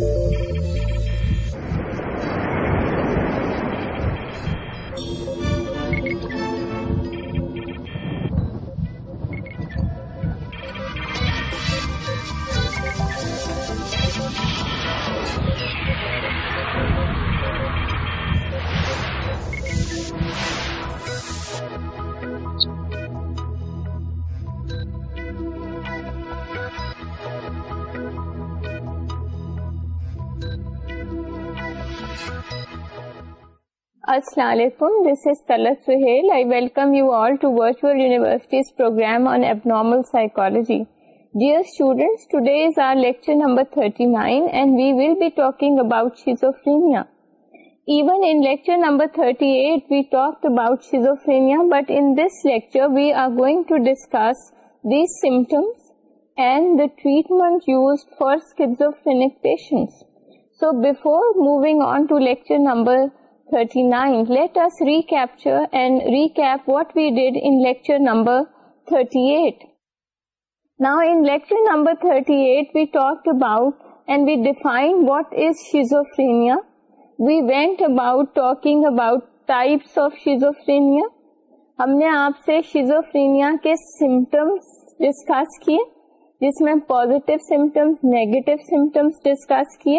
Thank you. السلام علیکم this is تلس Sohail I welcome you all to virtual today is our schizophrenia even in lecture number thirty eight we talked about schizophrenia but this lecture we are going to discuss these symptoms and the treatment used for patients so before moving on to lecture number 39 let us recapture and and recap what what we we we we did in in lecture lecture number number 38 38 now talked about about about defined is schizophrenia schizophrenia went talking types of ہم نے آپ سے schizophrenia کے symptoms discuss کیے جس میں positive symptoms negative symptoms discuss کیے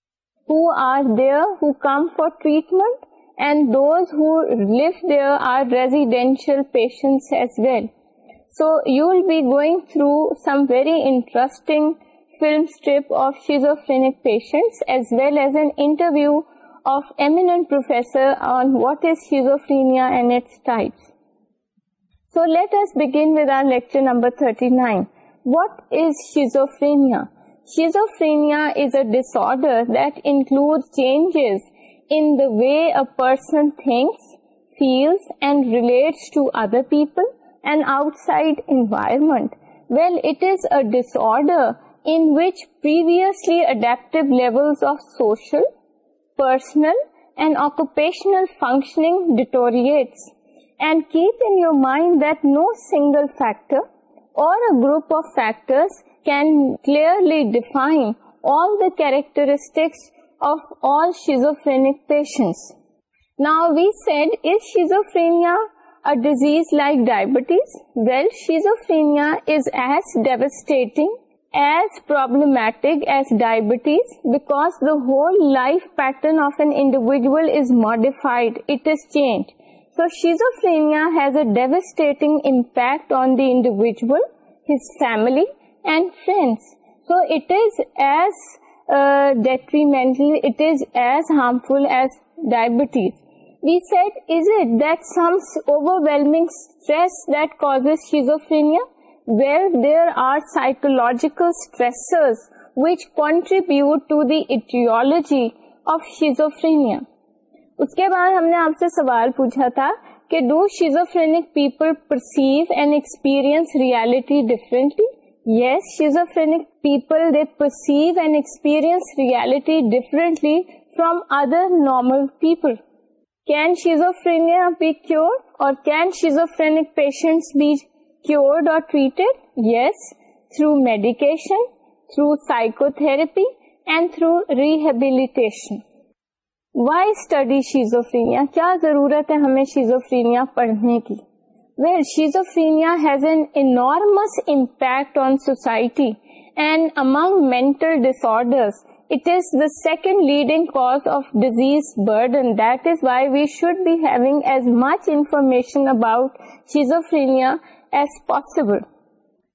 یا اینڈ سو لیٹ ایس بگ our lecture number thirty nine what is schizophrenia schizophrenia disorders outside ویلڈرچ personal occupational functioning deteriorates and keep in mind do single factor اور can clearly define all the characteristics of all schizophrenic patients. Now, we said, is schizophrenia a disease like diabetes? Well, schizophrenia is as devastating, as problematic as diabetes, because the whole life pattern of an individual is modified, it is changed. So, schizophrenia has a devastating impact on the individual, his family, جیکل which contribute to etiology of schizophrenia اس کے بعد ہم نے آپ سے سوال پوچھا تھا کہ do schizophrenic people perceive and experience reality differently from other normal people can schizophrenia be cured اور can schizophrenic patients be cured treated yes through medication through psychotherapy and through rehabilitation why study schizophrenia کیا ضرورت ہے ہمیں schizophrenia پڑھنے کی Well, schizophrenia has an enormous impact on society, and among mental disorders, it is the second leading cause of disease burden. That is why we should be having as much information about schizophrenia as possible.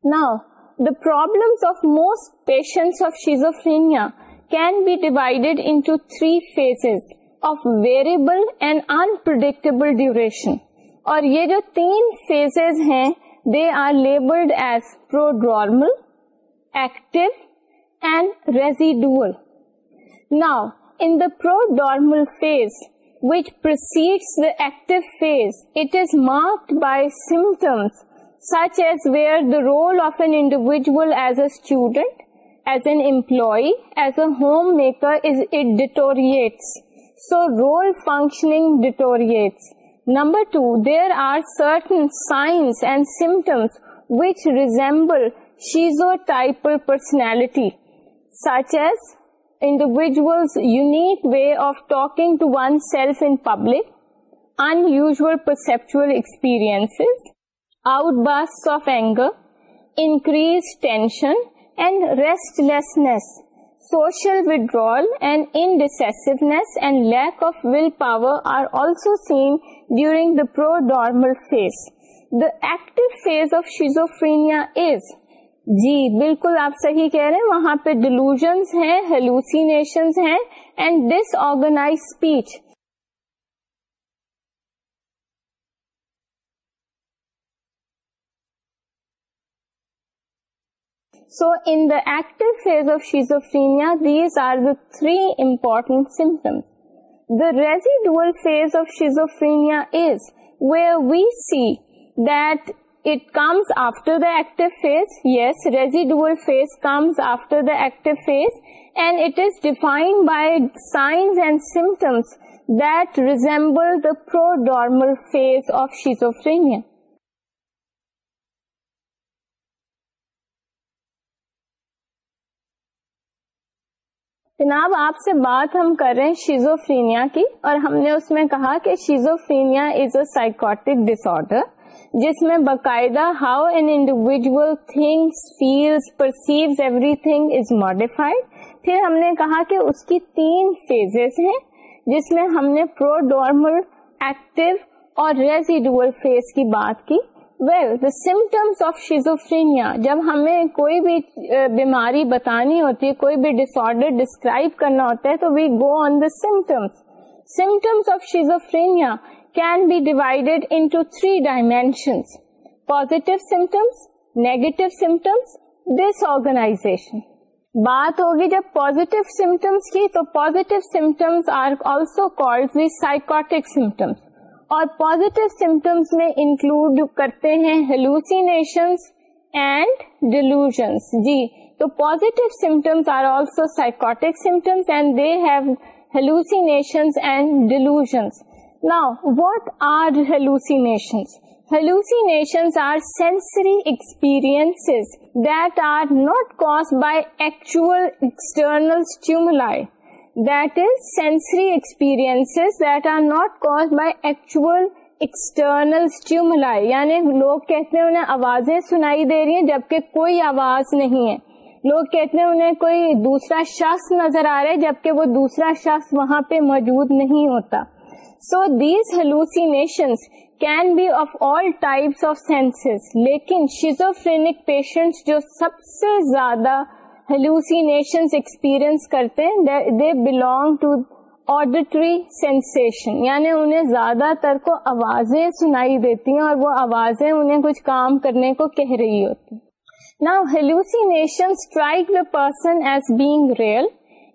Now, the problems of most patients of schizophrenia can be divided into three phases of variable and unpredictable duration. یہ جو تین phase ہیں they are labelled as prodromal active and residual نا in the prodromal phase which proceed the active phase it is marked by symptoms such as where the role of an individual as a student as an employee as a homemaker is it deteriorates so role functioning deteriorates Number two, there are certain signs and symptoms which resemble schizotypal personality, such as individuals' unique way of talking to oneself in public, unusual perceptual experiences, outbursts of anger, increased tension, and restlessness social withdrawal and indecisiveness and lack of willpower are also seen during the pro The active the of phase of is جی بالکل آپ صحیح کہہ رہے ہیں وہاں پہ ڈیلوژ ہیں ہیلوسینیشنز ہیں and disorganised speech So in the active phase of schizophrenia, these are the three important symptoms. The residual phase of schizophrenia is where we see that it comes after the active phase. Yes, residual phase comes after the active phase, and it is defined by signs and symptoms that resemble the prodromal phase of schizophrenia. جناب آپ سے بات ہم کر رہے ہیں schizophrenia کی اور ہم نے اس میں کہا کہ schizophrenia is a disorder جس میں باقاعدہ how an individual thinks feel perceives everything is modified پھر ہم نے کہا کہ اس کی تین فیزز ہیں جس میں ہم نے ڈارمل ایکٹیو اور ریزیڈول فیز کی بات کی well the symptoms of schizophrenia جب ہمیں کوئی بھی بیماری بتانی ہوتی ہے کوئی بھی ڈس آرڈر ڈسکرائب کرنا ہوتا ہے تو we go on the symptoms symptoms of schizophrenia can be divided into three dimensions positive symptoms negative symptoms dish organization بات ہوگی جب پوزیٹو سمٹمس کی تو positive symptoms are also the psychotic symptoms اور پازیٹو سمٹمس میں include کرتے ہیں and delusions جی تو positive symptoms are also positive symptoms and they have and delusions now what are hallucinations are sensory experiences that are not caused by actual external stimuli. یعنی لوگ کہتے ہیں انہیں آوازیں سنائی دے رہی ہیں جبکہ کوئی آواز نہیں ہے لوگ کہتے ہیں انہیں کوئی دوسرا شخص نظر آ رہا ہے جبکہ وہ دوسرا شخص وہاں پہ موجود نہیں ہوتا so these hallucinations can be of all types of senses لیکن شیزوفرینک پیشنٹس جو سب سے زیادہ ایکسپیرئنس کرتے ہیں they belong to auditory sensation یعنی انہیں زیادہ تر کو آوازیں سنائی دیتی ہیں اور وہ آوازیں انہیں کچھ کام کرنے کو کہہ رہی ہوتی نا strike the person as being real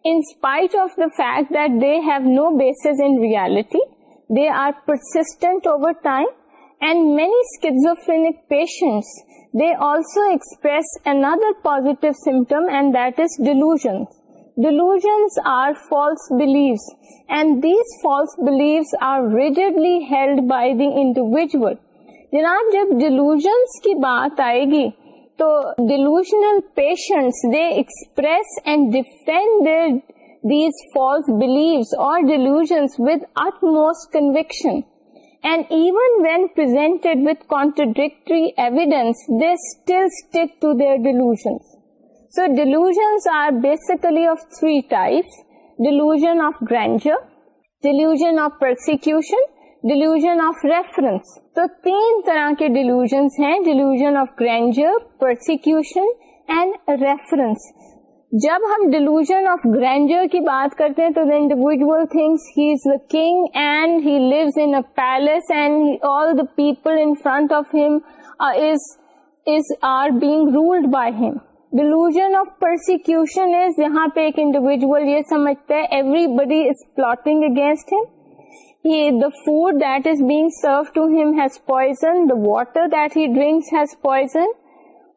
in spite of the fact that they have no base in reality they are persistent over time جناب جب ڈیلوژ کی بات آئے گی تو delusional patients they express and defend these false beliefs اور and even went winter evidence ڈیلوژ are basically types delusion of grandeur delusion of persecution delusion of reference تو تین طرح کے ڈیلوژ ہیں delusion of grandeur persecution reference جب ہم delusion of grinder کی بات کرتے ہیں تو the individual thinks he is the king and he lives in palace and all the people in front of him is are being ruled by him delusion of persecution is یہاں پہ ایک individual یہ سمجھتا ہے everybody is plotting against him He, the food that is being served to him has poison, the water that he drinks has poison,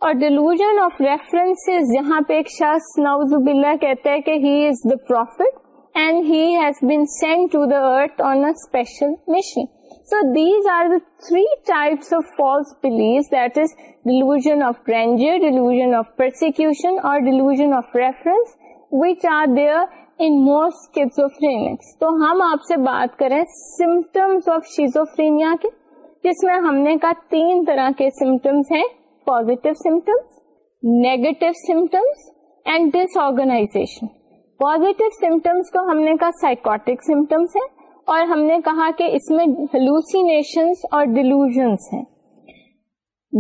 اور delusion of reference جہاں پہ ایک شخص نوز بلا کہتا ہے کہ he is the prophet and has been sent to the earth on a special machine so these are the three types of false belief that is delusion of grandeur delusion of persecution اور delusion of reference which are there in most kits of تو ہم آپ سے بات کریں symptoms of schizophrenia کے جس میں ہم نے کہا تین طرح کے سمٹمس ہیں positive symptoms negative symptoms and ڈسنا پوزیٹو سمٹمس کو ہم نے کہا سائیکٹک سمٹمس ہے اور ہم نے کہا کہ اس میں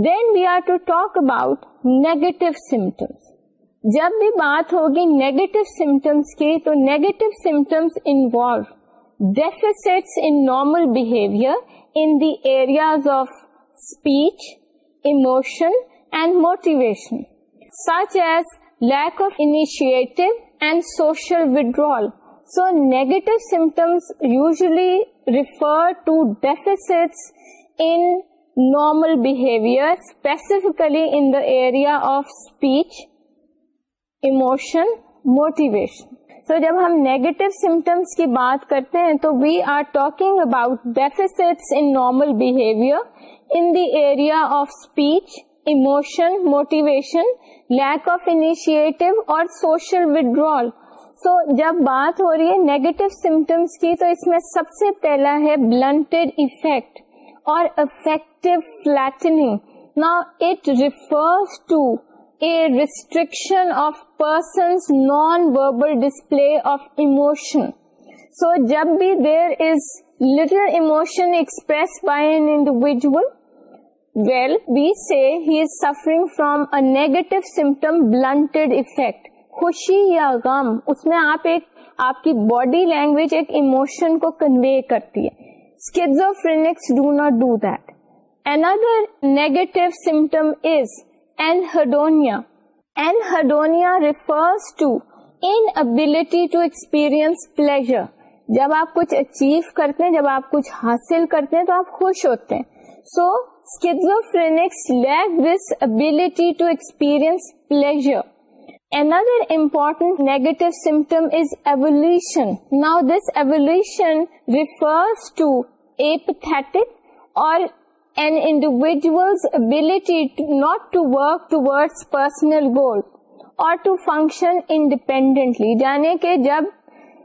then we are to talk about negative symptoms جب بھی بات ہوگی نیگیٹو سمٹمس کی تو negative symptoms involve deficits in normal behaviour in areas of speech such as lack of initiative and social withdrawal so negative symptoms usually refer to deficits in normal behaviour specifically in speech emotion motivation so جب ہم negative symptoms کی بات کرتے ہیں تو we are talking about deficits in normal behaviour of speech emotion motivation lack of initiative اور social withdrawal so جب بات ہو رہی ہے نیگیٹو سمٹمس کی تو اس میں سب سے پہلا ہے بلنٹڈ افیکٹ اور affect flattening it refers to a restriction of person's non verbal display of emotion so جب بھی there is little emotion expressed by an individual well we say he is suffering from a negative symptom blunted effect خوشی یا غم اس میں آپ ایک آپ کی باڈی لینگویج ایک ایموشن کو کنوے کرتی ہے schizophrenics do not do that another negative symptom is anhedonia anhedonia refers to inability to experience pleasure جب آپ کچھ اچیو کرتے ہیں جب آپ کچھ حاصل کرتے ہیں تو آپ خوش ہوتے ہیں سو ریفرز ٹو ایپ اور ٹو فنکشن انڈیپینڈنٹلی جانے کے جب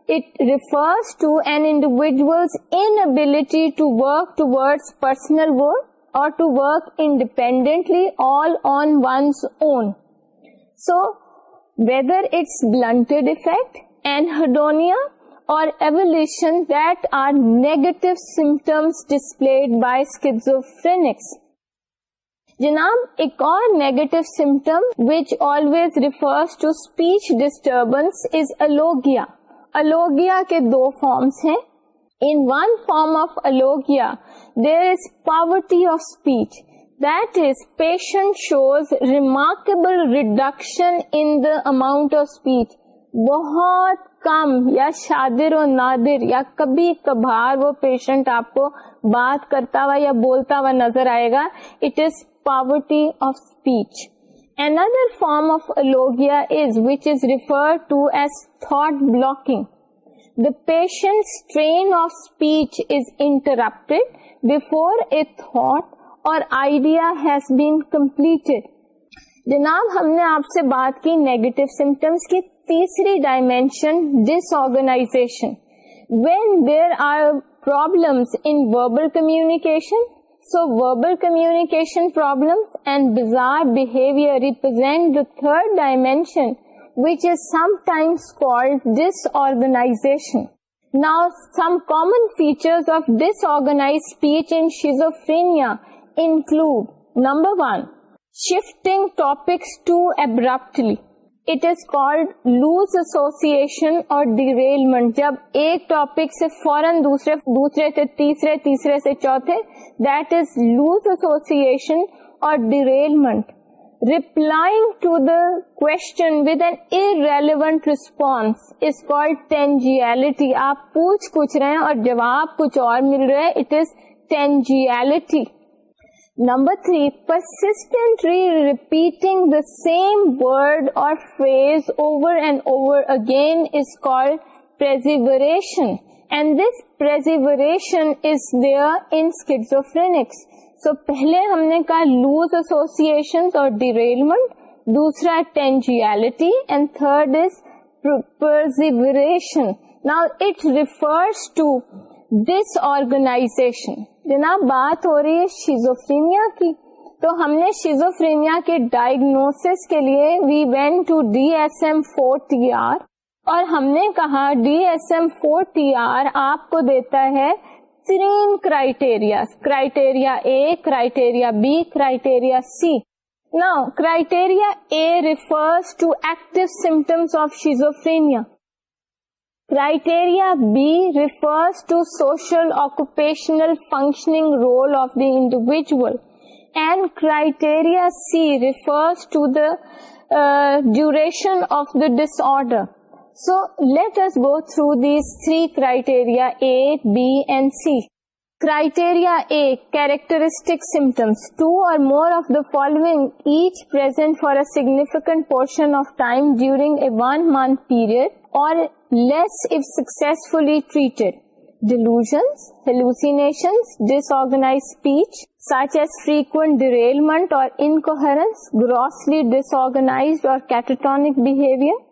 it refers to an individual انٹی to work toward personal goal to work independently affect and ہرڈونی اور ڈسپلڈ بائی سیزوف جناب ایک اور negative symptom which always refers to speech disturbance is alogia alogia کے دو فارمس ہیں in one form of alogia, there is poverty of speech. That is, patient shows remarkable reduction in the amount of speech. بہت کم یا شادر و نادر یا کبھی کبھار وہ پیشنٹ آپ کو بات کرتا ہوا یا بولتا ہوا نظر آئے گا it is poverty of speech another form of alogia is which is refer to as thought blocking patient of speech is interrupt اور جناب ہم نے آپ سے بات کی نیگیٹو سمٹمس کی تیسری dimension organization when there are problems in verbal communication so verbal communication problem represent the third dimension which is sometimes common فیچرگناز speech in schizophrenia include number one shifting topics too abruptly it is called loose association اور derailment جب ایک topic سے فورن دوسرے تیسرے تیسرے سے چوتھے that is loose association اور derailment replying to the question with and irrelevant response is call tangentiality آپ پوچھ پوچھ رہے ہیں اور جواب کچھ اور مل رہے it is tangentiality number three persistently repeating the same word اور phrase over and over again is call perseveration and this پر انفس سو پہلے ہم نے کہا لوز ایسوسیشن اور ڈیریلمنٹ دوسرا tangentiality and third is perseveration now it refers to this organization جناب بات ہو رہی ہے شیزوفرینیا کی تو ہم نے شیزوفرینیا کے ڈائگنوس کے لیے we went to D S M four T R اور ہم نے کہا D S M four T R آپ کو دیتا ہے بہترین criteria criteria A criteria B criteria C نا criteria A refers to active symptoms of schizophrenia criteria B refers to social occupational functioning role of the individual and criteria C refers to the duration of the disorder so let us go through these three criteria A B C criteria A characteristic symptoms two اور more of the following each for significant portion of time during a one month period اور less if successfully treated ڈیلوژنشن dish organs frequent derailment اور incoherence grossly ڈس organs اور catatonic behaviour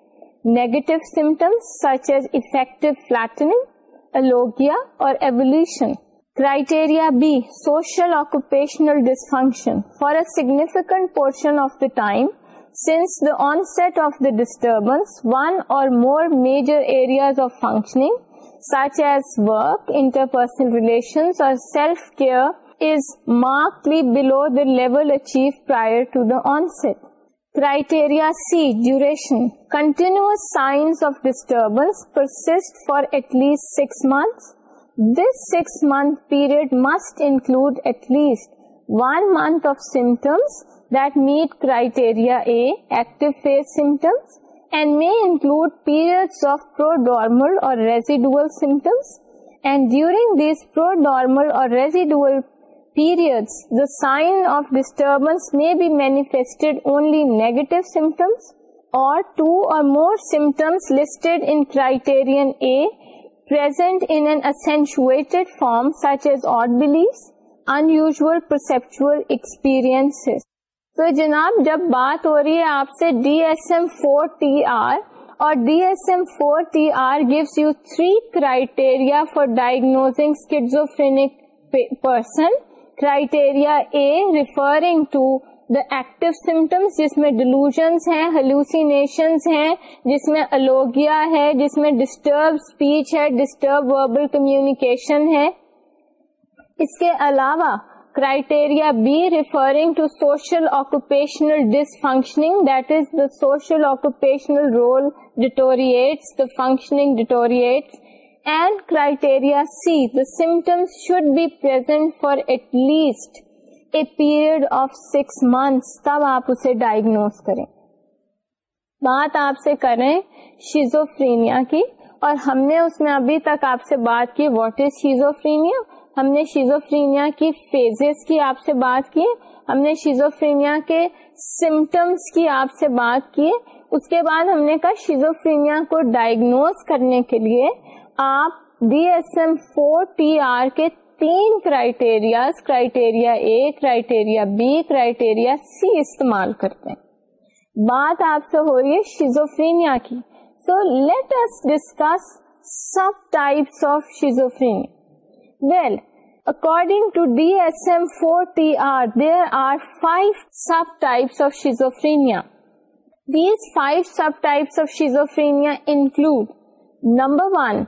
negative symptoms such as effective flattening, alogia, or evolution. Criteria B, social occupational dysfunction. For a significant portion of the time, since the onset of the disturbance, one or more major areas of functioning, such as work, interpersonal relations, or self-care, is markedly below the level achieved prior to the onset. Criteria month period must include at least one month of symptoms that meet criteria A active phase symptoms and may include period of prodromal اور residual symptoms and during these prodromal اور residual period the sign of disturbance may be manifested only negative symptoms اور two اور more symptoms listed اے اینسویٹیڈ form such as odd blue unusual perceptual experience تو جناب جب بات ہو رہی ہے آپ سے D S M four T R اور D S M four T R gives you three criteria for diagnosing person criteria A to that سمس جس میں ڈلوژنس ہیں ہلوسینےشن ہیں جس میں الوگیا ہے جس میں ڈسٹرب اسپیچ ہے ڈسٹرب وربل کمیونیکیشن ہے اس کے علاوہ criteria B referring to social occupational dysfunctioning that is the social occupational role deteriorates the functioning deteriorates یا Cs symptoms should be for at least a period of six months تب آپ اسے diagnose کریں بات آپ سے کریں schizophrenia کی اور ہم نے اس میں ابھی تک آپ سے بات کی واٹ از شیزوفرینیا ہم نے شیزوفرینیا کی فیزز کی آپ سے بات کی ہم نے شیزوفرینیا کے سمٹمس کی آپ سے بات کی اس کے بعد ہم نے کہا شیزوفرینیا کو ڈائگنوز کرنے کے لیے آپ D S M four T R کے تین criteria criteria A criteria B criteria C استعمال کرتے ہیں بات آپ سے ہو رہی ہے شیزوفینیا کی so let us discuss subtypes of schizophrenia well according to D S M four T R there are five subtypes of schizophrenia these five subtypes of schizophrenia include number one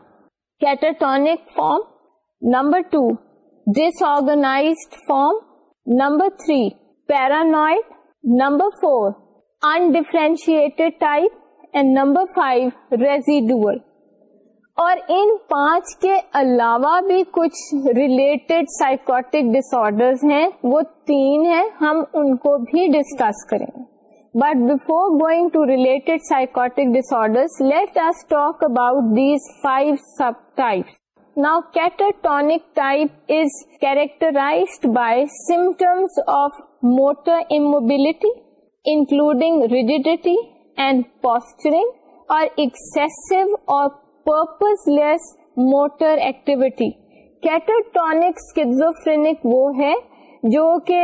catatonic form number two disorganized form number three paranoid number four undifferentiated type and number five residual اور ان پانچ کے علاوہ بھی کچھ related psychotic ڈس ہیں وہ تین ہیں ہم ان کو بھی ڈسکس کریں گے but Boeing to relate psych about ناٹرائز by symptoms of motor including rigidity and posturing اور ایکسو اور پرپز لیس موٹر ایکٹیویٹی کیٹرٹوف وہ ہے جو کہ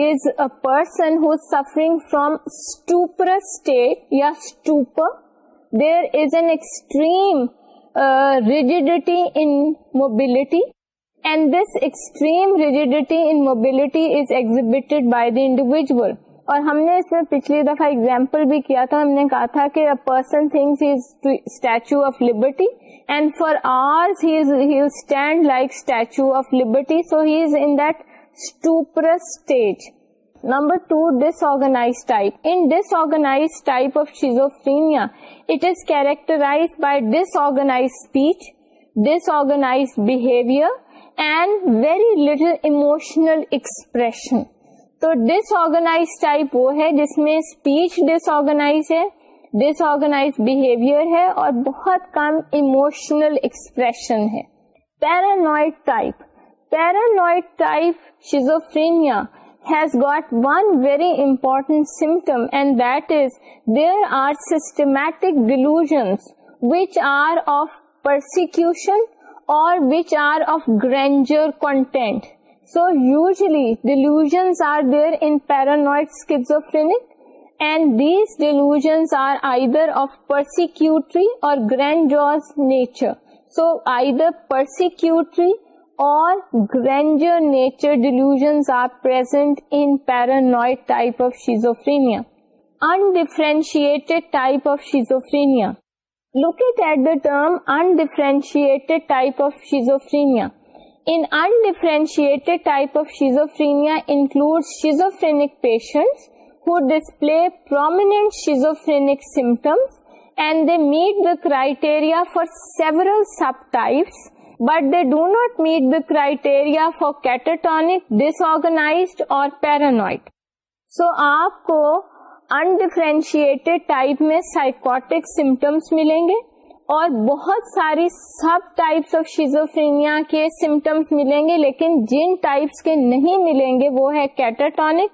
is a person suffering from اسٹوپرس یا stupor there is an extreme rigidity immobility and this extreme rigidity immobility is exhibited by the individual اور ہم نے اس میں پچھلی دفعہ ایگزامپل بھی کیا تھا ہم نے کہا تھا کہ a person thing is statue of liberty and for are ہیٹینڈ like statue of liberty so has int تو ڈسگناز ٹائپ وہ ہے جس میں اسپیچ ڈسگنا ڈسنا ہے اور بہت کم اموشنل ایکسپریشن ہے paranoid type Paranoid type schizophrenia has got one very important symptom, and that is there are systematic delusions which are of persecution or which are of grandeur content. So usually delusions are there in paranoid schizophrenic, and these delusions are either of persecutory or grandiose nature. So either persecutory اور grandeur nature delusions are present in paranoid type of schizophrenia undifferentiated type of schizophrenia. Look it at the term undifferentiated type of schizophrenia. In undifferentiated type of schizophrenia includes schizophrenic patients who display prominent schizophrenic symptoms and they meet the criteria for several subtypes but they do not meet the criteria for catatonic disorganized paranoid so آپ کو undifferentiated type میں psychotic symptoms ملیں گے اور بہت ساری subtypes of schizophrenia کے symptoms ملیں گے لیکن جن ٹائپس کے نہیں ملیں گے وہ ہے کیٹاٹونک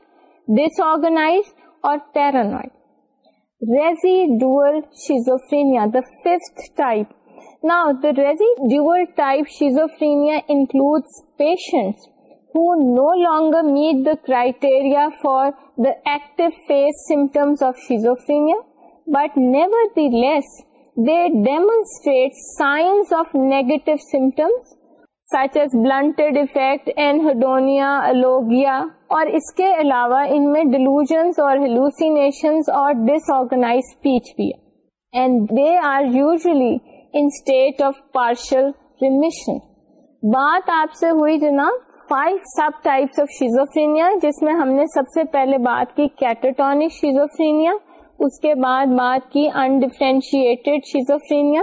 ڈس آرگنائز اور paranoid residual schizophrenia the fifth type نا the residual type schizophrenia include patient who no longer meet the criteria for the active phase symptoms of schizophrenia but nevertheless they demonstrate signs of negative symptoms such as blunted affect anhedonia اور اس کے علاوہ ان میں ڈیلوژ اور disorganized speech بھی and they are usually ہم نے سب سے کیٹاٹ اس کے بعد بات کی schizophrenia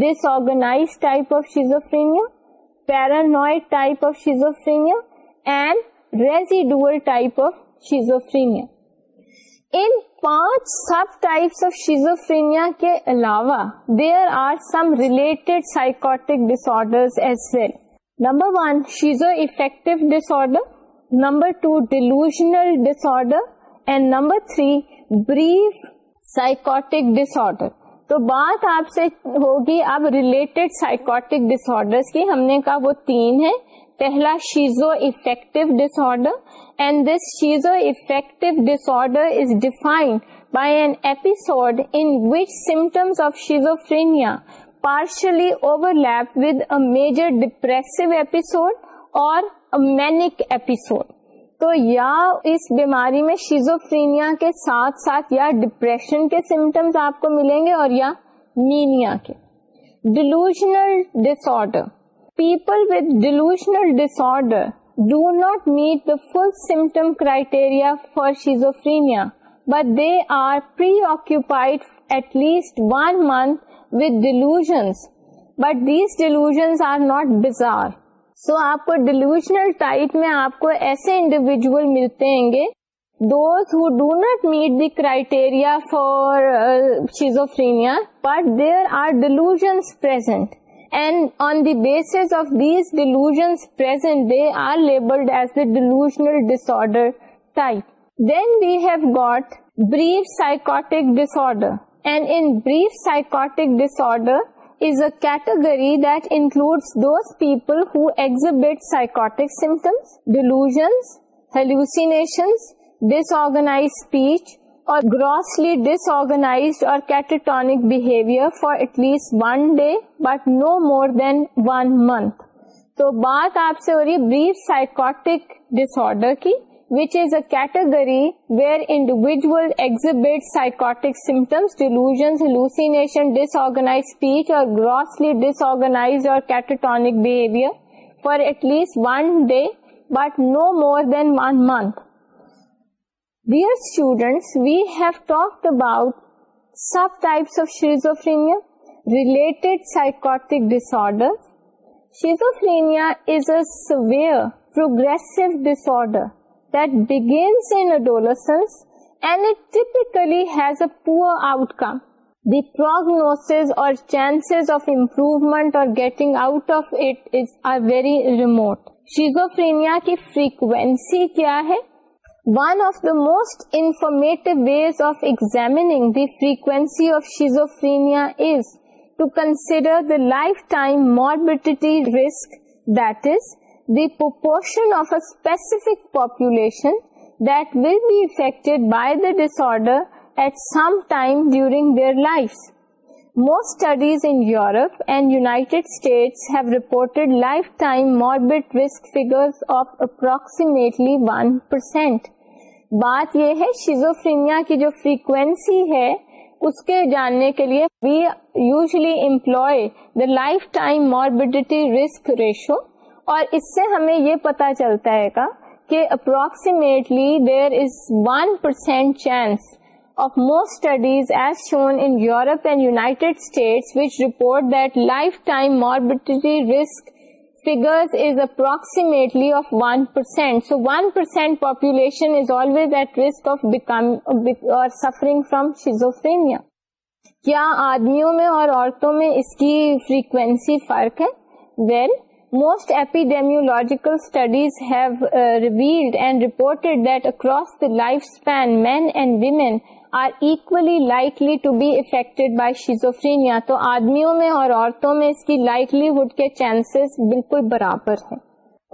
disorganized type of schizophrenia paranoid type of and type of schizophrenia ان پانچ سب ٹائپس آف شیزوفرینیا کے علاوہ there are some related psychotic disorder as well number one schizoaffective disorder number two delusional disorder and number three brief psychotic disorder تو بات آپ سے ہوگی اب related psychotic order کی ہم نے کہا وہ تین ہے پہلا شیزو افیکٹو ڈس آرڈر ڈس depressive overlap a major episode. تو اور اس بیماری میں شیزوفرینیا کے ساتھ ساتھ یا ڈپریشن کے سمٹمس آپ کو ملیں گے اور یا مینیا کے delusional order people with disorder do not meet the full symptom criteria for schizophrenia but they are preoccupied at least one month ویلوژ but these delusions are not bizarre so آپ کو delusional type میں آپ کو ایسے individual ملتے ہیں guys who do not meet the criteria for schizophrenia but there are delusions present disorder and in brief psychotic disorder is a category that include those people who exit psychotic symptoms delusions ہیلوسی ڈسناچ grossly disorganized catatonic behaviour for at least one day but no more than month تو بات آپ سے ہو رہی ہے category where individual exhibit psychotic symptoms delusions disorganized grossly disorganized catatonic for at least one day but no more than one month relate psych ڈسرفرینیاز where پروگرڈرس adolescence and اٹیکلیز اے پو آؤٹ کم دیگنوس اور chances of improvement اور getting out of اٹری remote schizophrenia کی frequency کیا ہے One of the most informative ways of examining the frequency of schizophrenia is to consider the lifetime morbidity risk, that is, the proportion of a specific population that will be affected by the disorder at some time during their lives. More studies in Europe and United States lifetime morbid risk figure of approximately one percent بات یہ ہے schizophrenia کی جو frequency ہے اس کے جاننے کے لیے we usually employ the lifetime morbid risk ratio اور اس سے ہمیں یہ پتا چلتا ہے گا کہ approximately there is one percent chance یا کیا آدمیوں میں اور عورتوں میں اس کی فریکوینسی فرق ہے well most epidemiological studies and report that across the lifespan men and women schizophrenia تو آدمیوں میں اور عورتوں میں اس کی کے چانسز بالکل برابر ہیں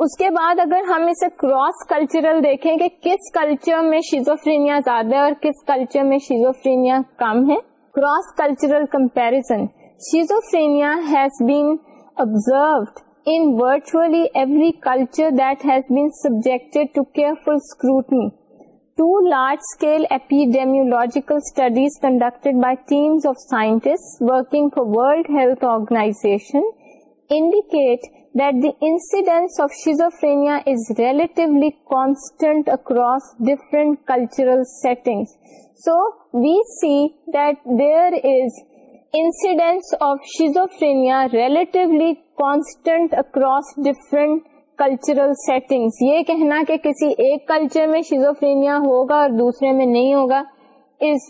اس کے بعد اگر ہم اسے کراس کلچرل دیکھیں کہ کس کلچر میں شیزوفرینیا زیادہ ہے اور کس کلچر میں شیزوفرینیا کم ہے cross cultural comparison has been observed in virtually every been to to careful scrutiny two large-scale epidemiological studies conducted by teams of scientists working for World Health Organization indicate that the incidence of schizophrenia is relatively constant across different cultural settings. So, we see that there is incidence of schizophrenia relatively constant across different cultural settings یہ کہنا کہ کسی ایک culture میں schizophrenia ہوگا اور دوسرے میں نہیں ہوگا از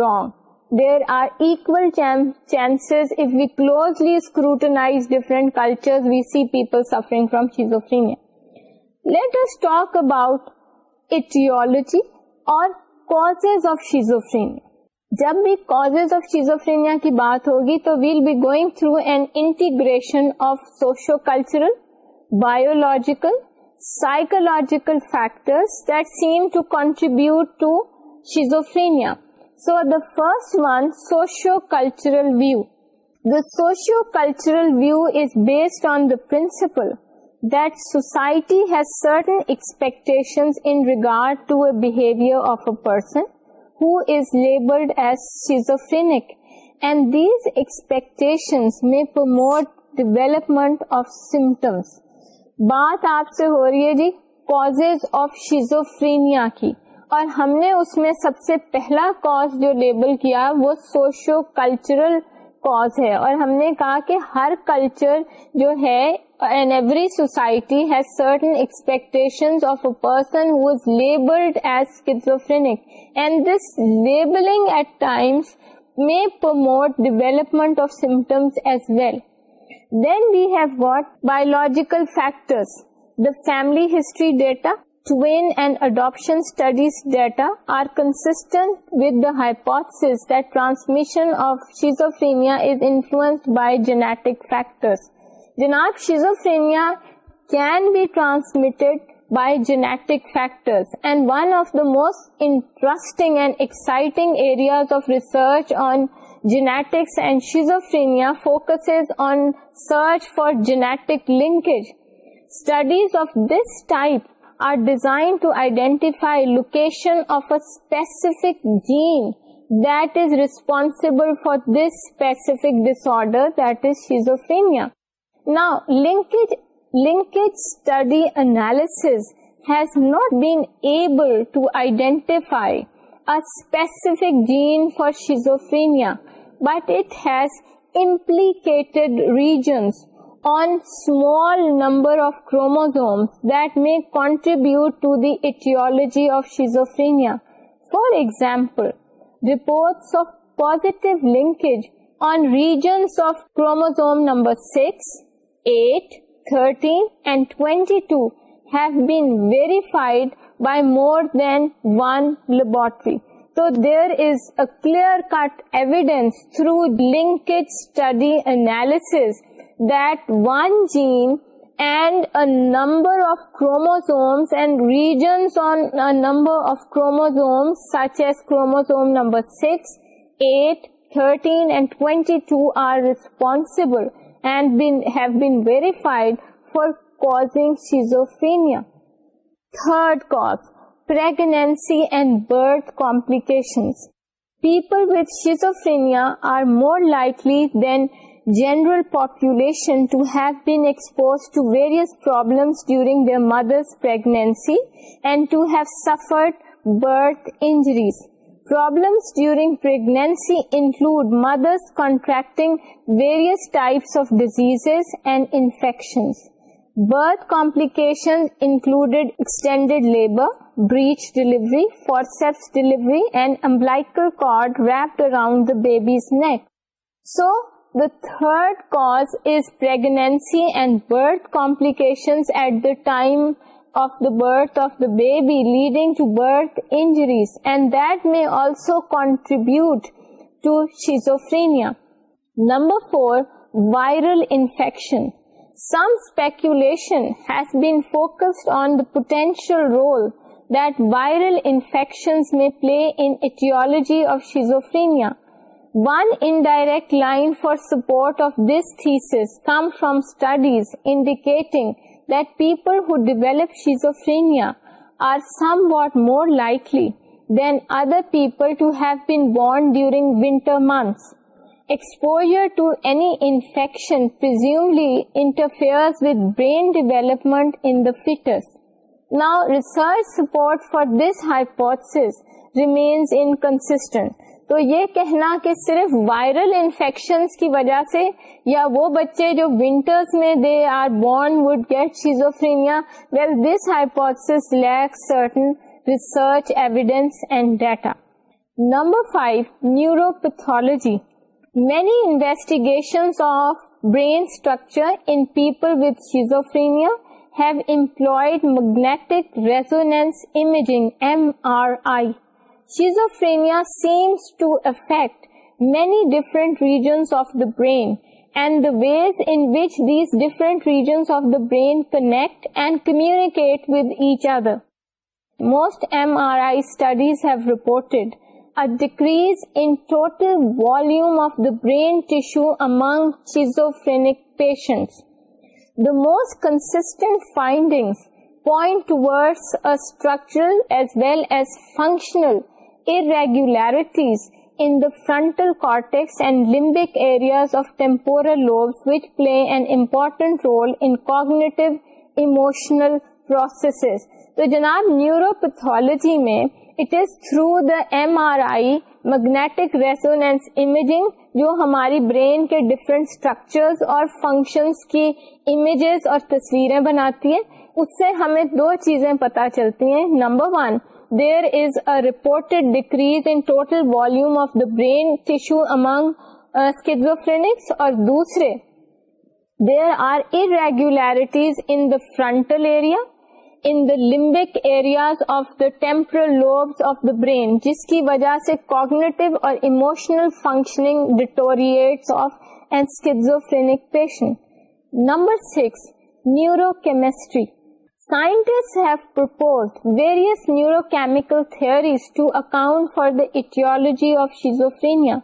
رانگ دیر آر ایک chance if we closely scrutinize culture we see people suffering from schizophrenia let us talk about aetiology اور آف شیزوفرینیا جب بھی کاز آف شیزوفرینیا کی بات ہوگی تو we'll be going through an integration of socio cultural biological, psychological factors that seem to contribute to schizophrenia. So the first one, socio-cultural view. The socio-cultural view is based on the principle that society has certain expectations in regard to a behavior of a person who is labeled as schizophrenic, and these expectations may promote development of symptoms. بات آپ سے ہو رہی ہے جی cause of schizophrenia کی اور ہم نے اس میں سب سے پہلا کاز جو لیبل کیا وہ سوشو کلچرل کاز ہے اور ہم نے کہا کہ ہر کلچر جو ہے every society has certain expectation of a person who is labelled as and this labelling at times میں promote development of symptoms as well Then we have got biological factors. The family history data, twin and adoption studies data are consistent with the hypothesis that transmission of schizophrenia is influenced by genetic factors. Janab, schizophrenia can be transmitted by genetic factors, and one of the most interesting and exciting areas of research on Genetics and Schizophrenia focuses on search for genetic linkage. Studies of this type are designed to identify location of a specific gene that is responsible for this specific disorder, that is schizophrenia. Now, linkage study analysis has not been able to identify a specific gene for schizophrenia. But it ہیولجی for ample report positive linkage on regions of chromosome number six eight thirteen two has verified by more than one laboratory تو there is الیئر cut evidence through link study اینالسیزومس such as chromosome six eight thirteen two are responsible have verified for causing schizophrenia third کا pregnancy and birth complications. People with schizophrenia are more likely than general population to have been exposed to various problems during their mother's pregnancy and to have suffered birth injuries. Problems during pregnancy include mothers contracting various types of diseases and infections. Birth complications included extended labor, breech delivery, forceps delivery, and umbilical cord wrapped around the baby's neck. So, the third cause is pregnancy and birth complications at the time of the birth of the baby, leading to birth injuries, and that may also contribute to schizophrenia. Number 4, viral infection. Some speculation has been focused on the potential role that viral infections may play in etiology of schizophrenia. One indirect line for support of this thesis come from studies indicating that people who develop schizophrenia are somewhat more likely than other people to have been born during winter months. Exposure to any infection presumably interferes with brain development in the fetus. Now, research support for this hypothesis remains inconsistent. تو یہ کہنا کہ صرف viral infection کی وجہ سے یا وہ بچے جو ونٹرز میں they are born would get schizophrenia well this hypothesis leak certain research evidence and data number five neuropathology many investigation of brain structure in people with schizophrenia brain connect and communicate which other most M R I studies have report a decrease in total volume schizophrenic patients most consistent finding functional irregular تو جناب neuropathology میں it is through the M R I magnetic resonance imaging جو ہماری brain کے different structure اور functions کی images اور تصویریں بناتی ہے اس سے ہمیں دو چیزیں پتا چلتی ہیں number one there is a reported decrease in total volume of the brain tissue among schizophrenics اور دوسرے there are irregularities in frontal area temporal of the brain جس کی وجہ سے کاگنیٹو اور emotional functioning deteriorate number six neurochemistry scientists have پرس neurochemical theories to account for the aetiology of schizophrenia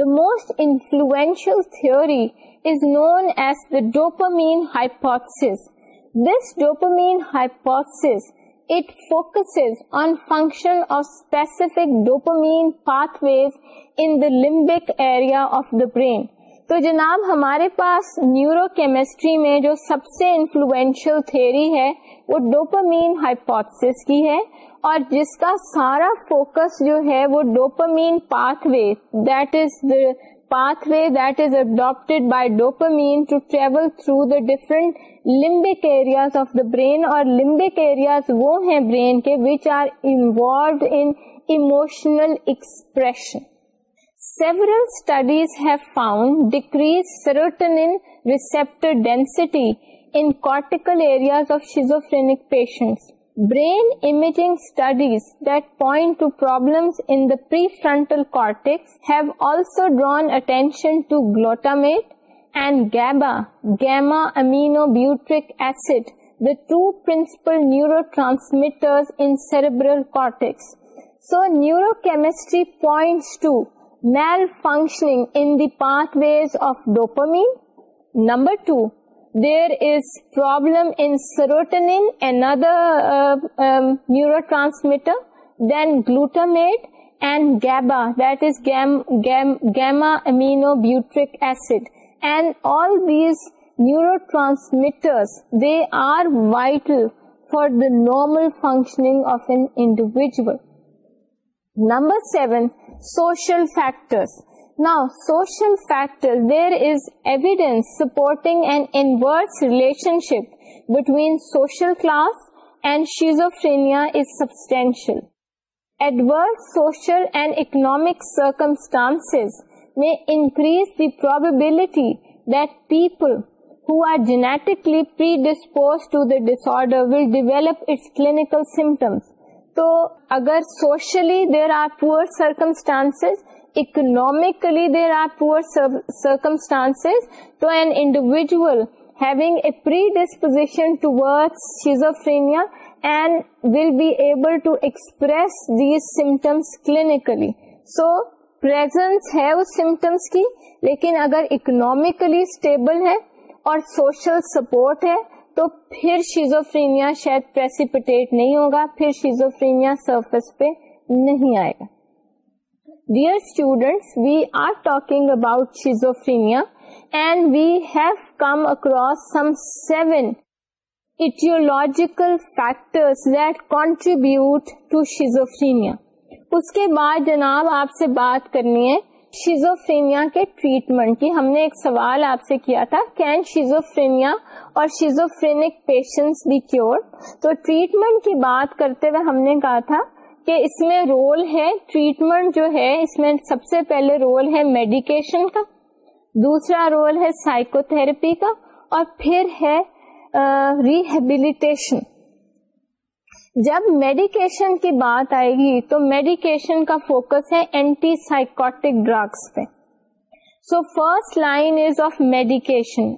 the most influential theory is known as the dopamine hypothesis this dopamine hypothesis it focuses on function of specific dopamine pathways in the limbic area of the brain تو جناب ہمارے پاس neurochemistry میں جو سب سے influential theory ہے وہ ڈوپامین ہائپوتھس کی ہے اور جس کا سارا فوکس جو ہے وہ dopamine pathway that is the pathway that is adopted by dopamine through دافرنٹ limbic areas of the brain اور لمبک ایریاز وہ ہیں برین کے which are involved inspiration several studies have found decrease serotonin receptor density in کو patient Brain imaging studies that point to problems in the prefrontal cortex have also drawn attention to glutamate and GABA, gamma-aminobutyric acid, the two principal neurotransmitters in cerebral cortex. So neurochemistry points to malfunctioning in the pathways of dopamine. Number 2, there is problem in serotonin, another uh, um, neurotransmitter, then glutamate and GABA, that is gamma aminobutyric acid. And all these neurotransmitters, they are vital for the normal functioning of an individual. Number 7, social factors. نا social factor there is evidence supporting and inverse relationship between social class and schizophrenia is substantial adverse social and economic circumstance میں increase the probability that people who are genetically پر develop its clinical symptoms تو اگر socially there are poor circumstance economically there are پوئرسٹانس to an انڈیویژلشن toward schizophrenia and will be able to express دیمٹمس clinically so پرس ہے اس symptoms کی لیکن اگر economically stable ہے اور سوشل سپورٹ ہے تو پھر شیزوفرینیا شاید پرسپیٹیٹ نہیں ہوگا پھر شیزوفینیا سرفس پہ نہیں آئے گا dear students we are talking about come and we have come across that contribute to schizophrenia اس کے بعد جناب آپ سے بات کرنی ہے شیزوفرینیا کے ٹریٹمنٹ کی ہم نے ایک سوال آپ سے کیا تھا کین شیزوفرینیا اور شیزوفرینک پیشنٹس بی کیور تو ٹریٹمنٹ کی بات کرتے ہوئے ہم نے کہا تھا کہ اس میں رول ہے ٹریٹمنٹ جو ہے اس میں سب سے پہلے رول ہے میڈیکیشن کا دوسرا رول ہے سائیکو تھراپی کا اور پھر ہے ریہیبلیٹیشن جب میڈیکیشن کی بات آئے گی تو میڈیکیشن کا فوکس ہے اینٹی سائیکوٹک ڈرگس پہ so first line is of medication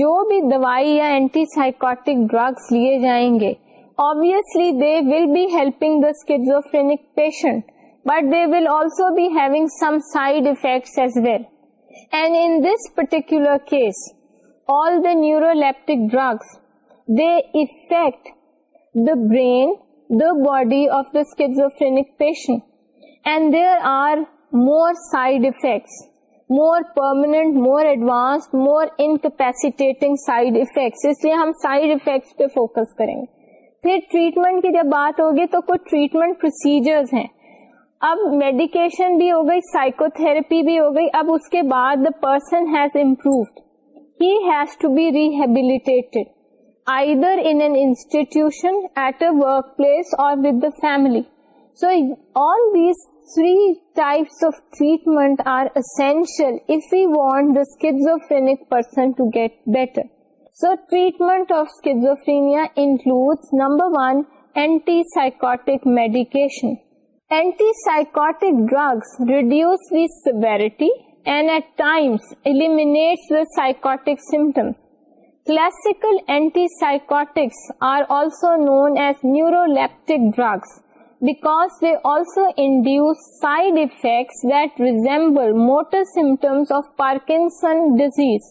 جو بھی دوائی یا اینٹی سائیکوٹک ڈرگس لیے جائیں گے ول بی ہیلپنگ دافک patient but they will also بیگ some side effect particular neuroleptic drugs they affect the brain the body of داٹرینک patient and there are more side effects more permanent more advanced more incapacitating side effect اس لیے ہم side effects پہ focus کریں گے پھر treatment کی جب بات ہوگی تو کچھ ٹریٹمنٹ پروسیجرز ہیں اب میڈیکیشن بھی ہو گئی سائکو تھراپی بھی ہو گئی اب اس کے بعد the person has has to be rehabilitated either in institution at a work place اور with the family so all these three types of treatment are essential if you want that of person to get better بل motor symptoms of Parkinson disease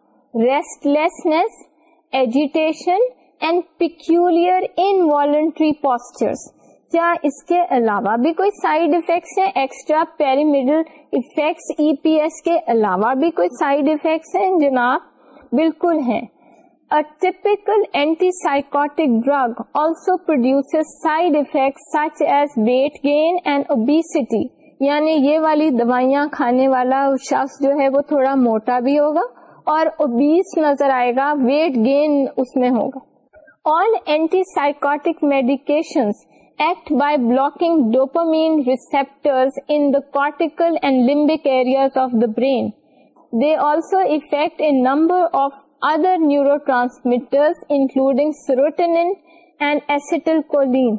restlessness agitation and پیکر involuntary posture کیا اس کے علاوہ بھی کوئی side effects ہیں extra effects E P S کے علاوہ بھی کوئی سائڈ افیکٹس ہیں جناب بالکل ہیں typical anti drug also produce side effect such as weight gain and obesity یعنی یہ والی دوائیاں کھانے والا شخص جو ہے وہ تھوڑا موٹا بھی ہوگا اور اوبیس نظر آئے گا ویٹ گین اس میں ہوگا all antipsychotic medication act by blocking dopamine receptor in the cortical and limbic areas of the brain they also affect a number of other neurotransmitter including serotonin and acetylcholine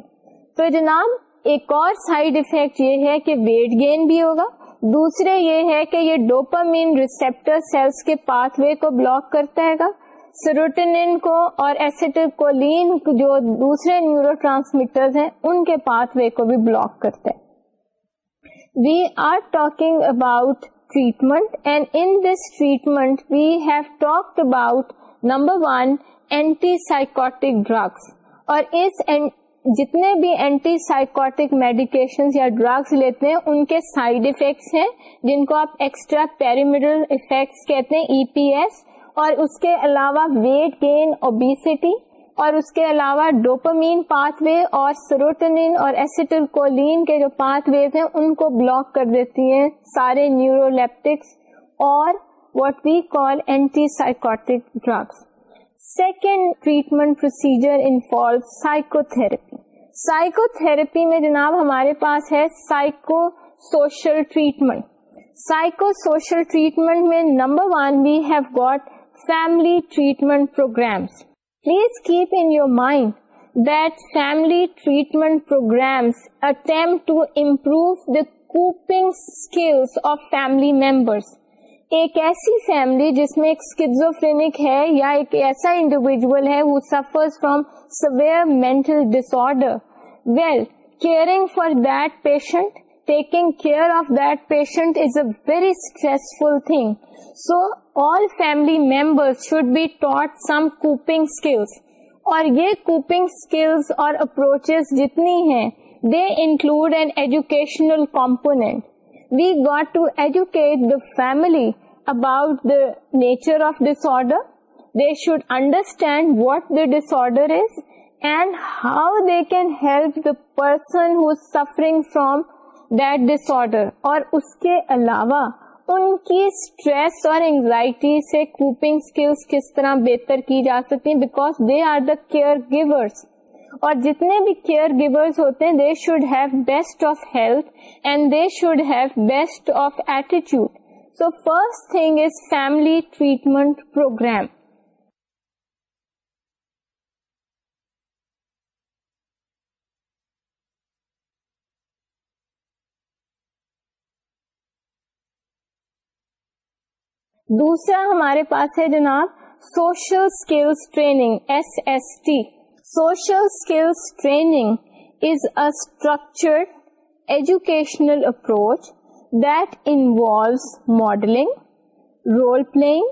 تو جناب ایک اور side effect یہ ہے کہ weight gain بھی ہوگا دوسرے یہ ہے کہ یہ ڈوپامین ریسپٹر کے پاتھ وے کو بلاک کرتا ہے گا کو اور جو دوسرے نیورو ٹرانسمیٹر ان کے پاتھ وے کو بھی بلاک کرتا ہے we are talking about treatment and in this treatment we have talk about number one anti psychotic drugs اور اس جتنے بھی اینٹی سائیکوٹک میڈیکیشن یا ڈرگس لیتے ہیں ان کے سائڈ افیکٹس ہیں جن کو آپ ایکسٹرا افیکٹس کہتے ہیں ای پی ایس اور اس اس کے کے علاوہ علاوہ ویٹ گین اوبیسٹی اور ڈوپامین پاتھ وے اور سروٹنین اور ایسیٹل کولین کے جو پاتھ ویز ہیں ان کو بلاک کر دیتی ہیں سارے نیورولیپٹکس اور what we call anti psychotic drugs second treatment procedure in psychotherapy psychotherapy میں جناب ہمارے پاس ہے psychosocial treatment psychosocial treatment میں number one we have got family treatment programmes please keep in your mind that family treatment programmes attempt to improve the coping skills of family members ایک ایسی family جس میں ایک ہے یا ایک ایسا انڈیویجل ہے very stressful thing so all family member should be taught some coping skills اور یہ کوپنگ اسکلس اور اپروچ جتنی ہیں they include and educational component we got to educate the family about the about the nature of disorder they should understand what the disorder how they can help the person from disorder اور اس کے علاوہ ان کی stress اور anxiety سے coping skills کس طرح بہتر کی جا سکتی because they are the caregivers اور جتنے بھی کیئر گیورس ہوتے ہیں they should have best of health and they should have best of eighty so first thing is family treatment programme دوسرا ہمارے پاس ہے جناب social skills training S S T social skills training is a structured educational approach modelling role playing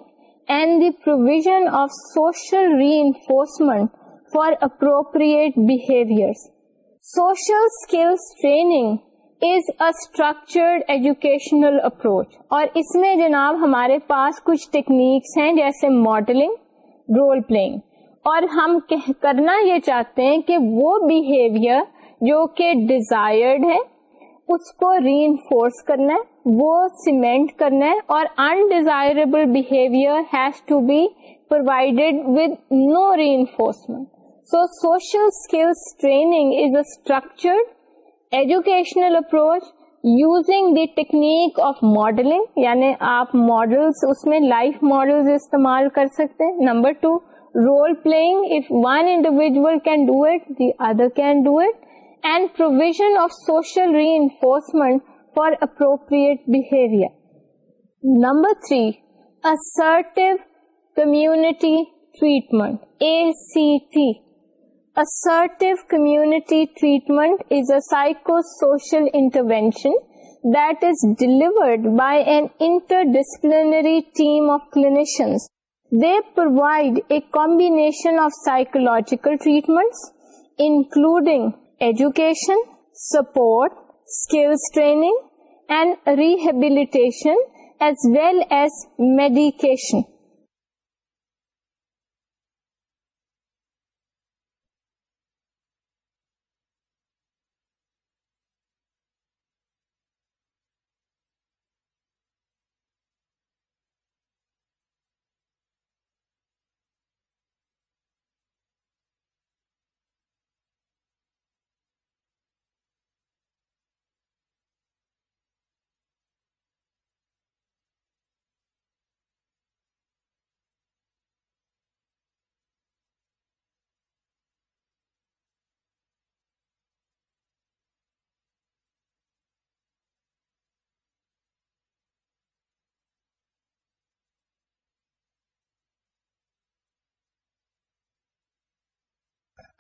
and the provision of social reinforcement for appropriate behaviour educational approach اور اس میں جناب ہمارے پاس کچھ ٹیکنیکس ہیں جیسے ماڈلنگ رول پلئنگ اور ہم کرنا یہ چاہتے ہیں کہ وہ بہیویئر جو کہ ڈیزائرڈ ہے اس کو ری انفورس کرنا ہے وہ سیمنٹ کرنا ہے اور undesirable behaviour has to be provided with no reinforcement so social skills training is a structured educational approach using the technique of modelling یعنی آپ ماڈلس اس میں لائف ماڈلز استعمال کر سکتے ہیں number two role playing if one individual can do it the other can do it and provision of social reinforcement for appropriate behaviour number three assertive community treatment ACT assertive community treatment is a psychosocial intervention that is delivered by an interdisciplinary team of clinicians. They provide a combination of psychological treatments including education, support, skills training and rehabilitation as well as medication.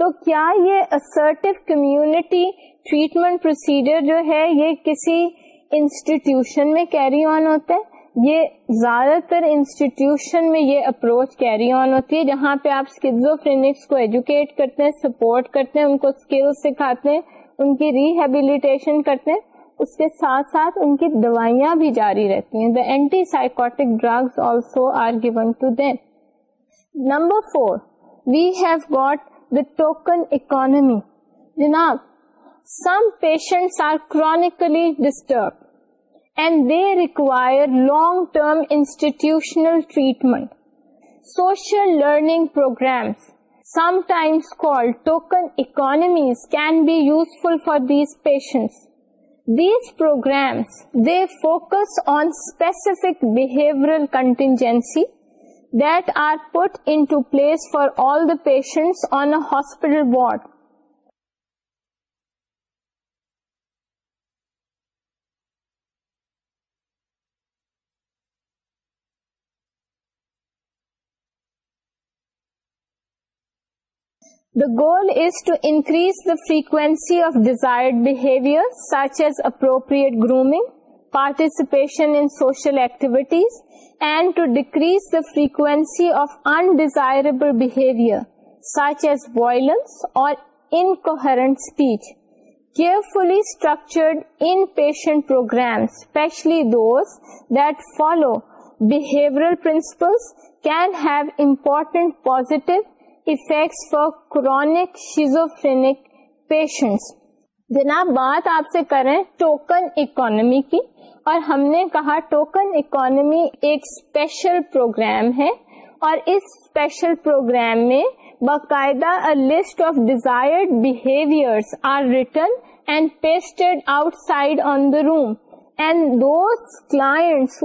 تو کیا یہ assertive community treatment procedure جو ہے یہ کسی institution میں carry on ہوتا ہے یہ زیادہ تر انسٹیٹیوشن میں یہ اپروچ کیری آن ہوتی ہے جہاں پہ آپ کو ایجوکیٹ کرتے ہیں سپورٹ کرتے ہیں ان کو اسکل سکھاتے ہیں ان کی ریہیبلیٹیشن کرتے ہیں اس کے ساتھ ساتھ ان کی دوائیاں بھی جاری رہتی ہیں the anti psychotic drugs also are given to them number four we have got the token economy. Janab, some patients are chronically disturbed and they require long-term institutional treatment. Social learning programs, sometimes called token economies, can be useful for these patients. These programs, they focus on specific behavioral contingency that are put into place for all the patients on a hospital ward. The goal is to increase the frequency of desired behaviors such as appropriate grooming, participation in social activities, and to decrease the frequency of undesirable behavior such as violence or incoherent speech. Carefully structured inpatient programs, especially those that follow behavioral principles, can have important positive effects for chronic schizophrenic patients. جناب بات آپ سے کریں token economy کی اور ہم نے کہا ٹوکن اکانومی ایک اسپیشل پروگرام ہے اور اس اسپیشل پروگرام میں باقاعدہ list of are return and pasted outside on the room and those client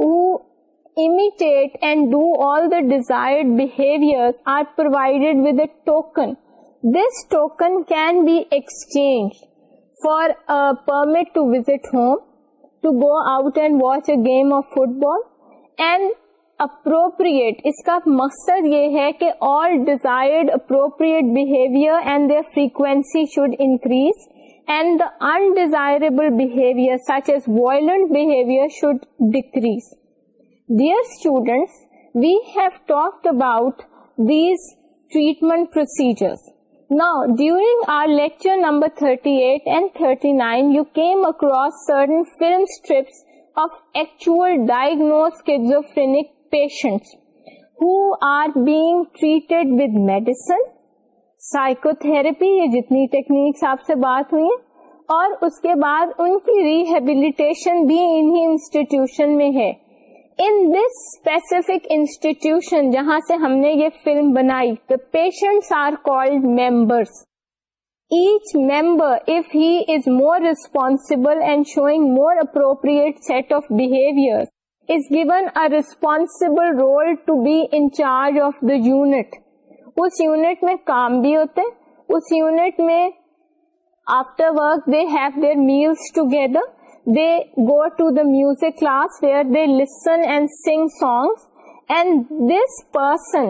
ہوس token can be exchange for permit to visit home to go out and watch a game of football and appropriate اس کا مقصد یہ ہے کہ all desire appropriate behaviour and their frequency should increase and the undesirable behaviour such as violent behaviour should decrease dear students we have talk about these treatment procedures Now, during our lecture number 38 and 39, you came across certain film strips of actual diagnosed schizophrenic patients who are being treated with medicine, psychotherapy, یہ جتنی techniques آپ سے بات ہوئی ہیں اور اس کے بعد ان کی rehabilitation بھی انہی institution میں ہے. ان دس اسپیسیفک انسٹیٹیوشن جہاں سے ہم نے یہ فلم بنائی the patients are called members each member if he is more responsible and showing more appropriate set of behaviour is given a responsible role to be in charge of the unit اس unit میں کام بھی ہوتے اس unit میں after work they have their meal together they go to the music class where they listen and sing songs and this person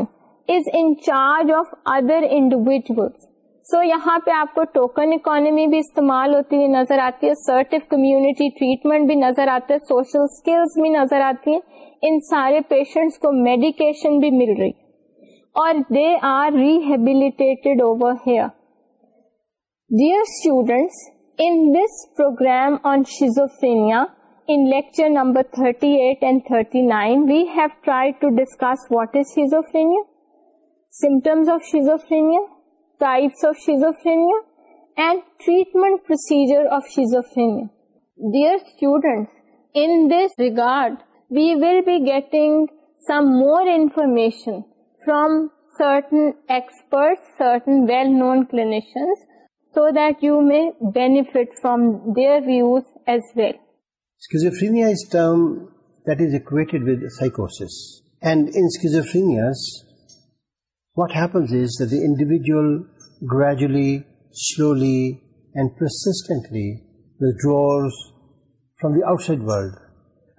is in charge of other individuals so یہاں پہ آپ کو ٹوکن اکانمی بھی استعمال ہوتی ہوئی نظر آتی ہے سرٹف کمیونٹی ٹریٹمنٹ بھی نظر آتا ہے سوشل اسکلس بھی نظر آتی ہیں ان سارے پیشنٹس کو میڈیکیشن بھی مل رہی اور they are rehabilitated over here dear students یا dear students regard we will be getting some more information from certain expert certain well known clinicians so that you may benefit from their views as well. Schizophrenia is a term that is equated with psychosis. And in schizophrenias, what happens is that the individual gradually, slowly and persistently withdraws from the outside world,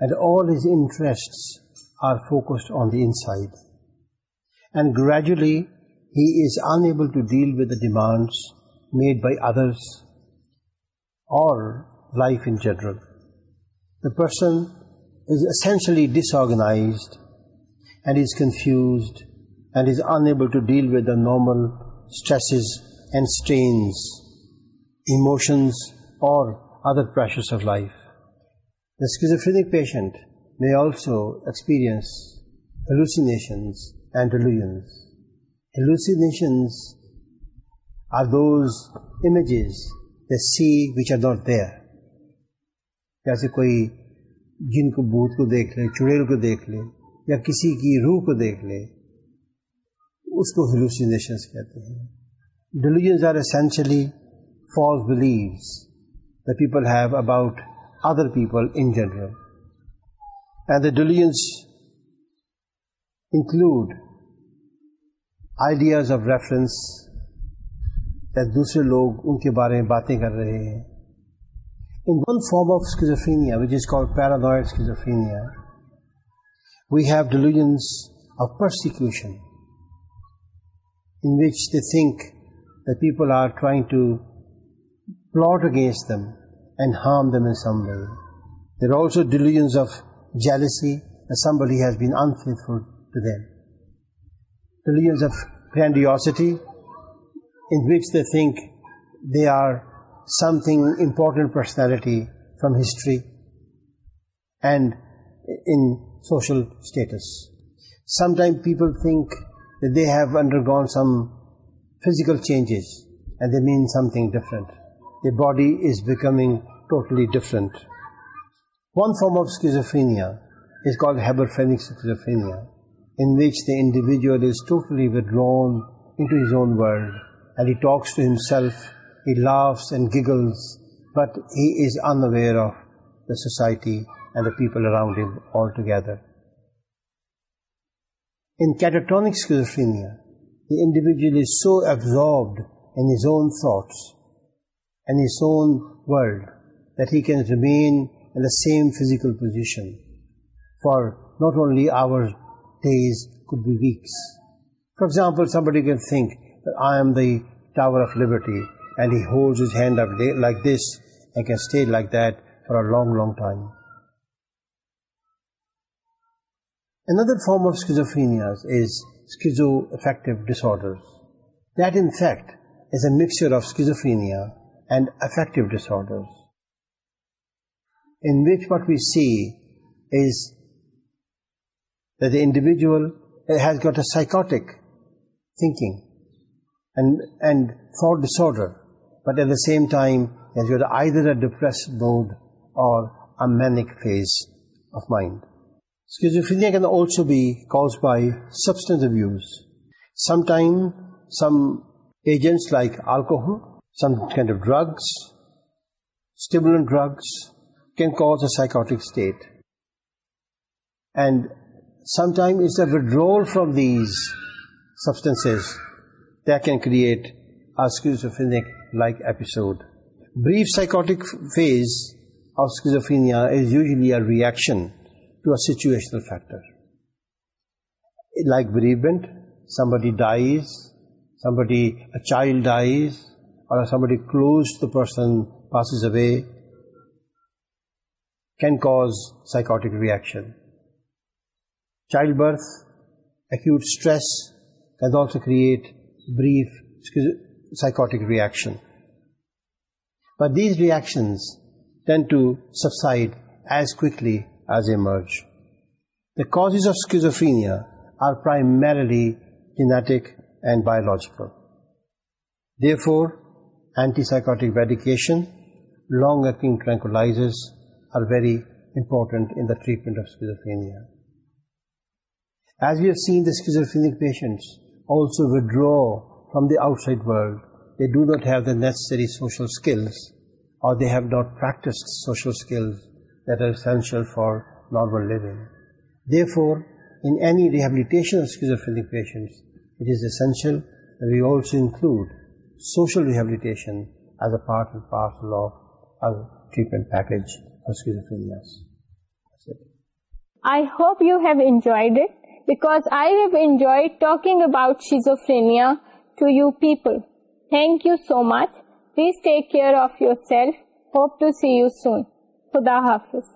and all his interests are focused on the inside. And gradually he is unable to deal with the demands made by others or life in general. The person is essentially disorganized and is confused and is unable to deal with the normal stresses and strains, emotions or other pressures of life. The schizophrenic patient may also experience hallucinations and delusions. Hallucinations see which other دیا جیسے کوئی جن کو بھوت کو دیکھ لے چڑیل کو دیکھ لے یا کسی کی روح کو دیکھ لے اس کو ہلوسینیشنس کہتے ہیں delusions are essentially false beliefs the people have about other people in general and the delusions include ideas of reference یا دوسرے لوگ ان کے بارے میں باتیں کر رہے ہیں in one form of schizophrenia which is call paranoid schizophrenia we have delusions of persecution in which they think the people are trying to plot against them and harm them in some way there also delusions of jealousy somebody has been unfaithful to them delusions of grandiosity in which they think they are something important personality from history and in social status. Sometimes people think that they have undergone some physical changes and they mean something different. Their body is becoming totally different. One form of schizophrenia is called Haber-Frenic schizophrenia, in which the individual is totally withdrawn into his own world and he talks to himself, he laughs and giggles, but he is unaware of the society and the people around him altogether. In catatonic schizophrenia, the individual is so absorbed in his own thoughts and his own world that he can remain in the same physical position for not only hours, days, could be weeks. For example, somebody can think, I am the Tower of Liberty, and he holds his hand up like this and can stay like that for a long, long time. Another form of schizophrenia is schizoaffective disorders. That, in fact, is a mixture of schizophrenia and affective disorders, in which what we see is that the individual has got a psychotic thinking. For disorder but at the same time I then depress mood اور phase of minding by substance use sometimes like alcohol and drugs can cause a psychotic state and some time is a withdrawal from these substance can create like episode brief psychotic phase of یوزلیشنل factor like bereavement somebody dies somebody a child dies close person pass away can cause psychotic reaction child birth ایکس Kate brief psychotic reaction پریاٹک and biological the four anti psychotic medication long ایک ٹرنکوائز are very important آفیزوفینیا as we've seen the schizophrenic patients also withdraw from the outside world not have the necessary not practice that are usual for normal they four any ریبلیٹیشنشیلوڈ social rehabilitation because I have enjoy talking about schizophrenia to you people thank you so much please take care of your self hope to see you soon خدا حافظ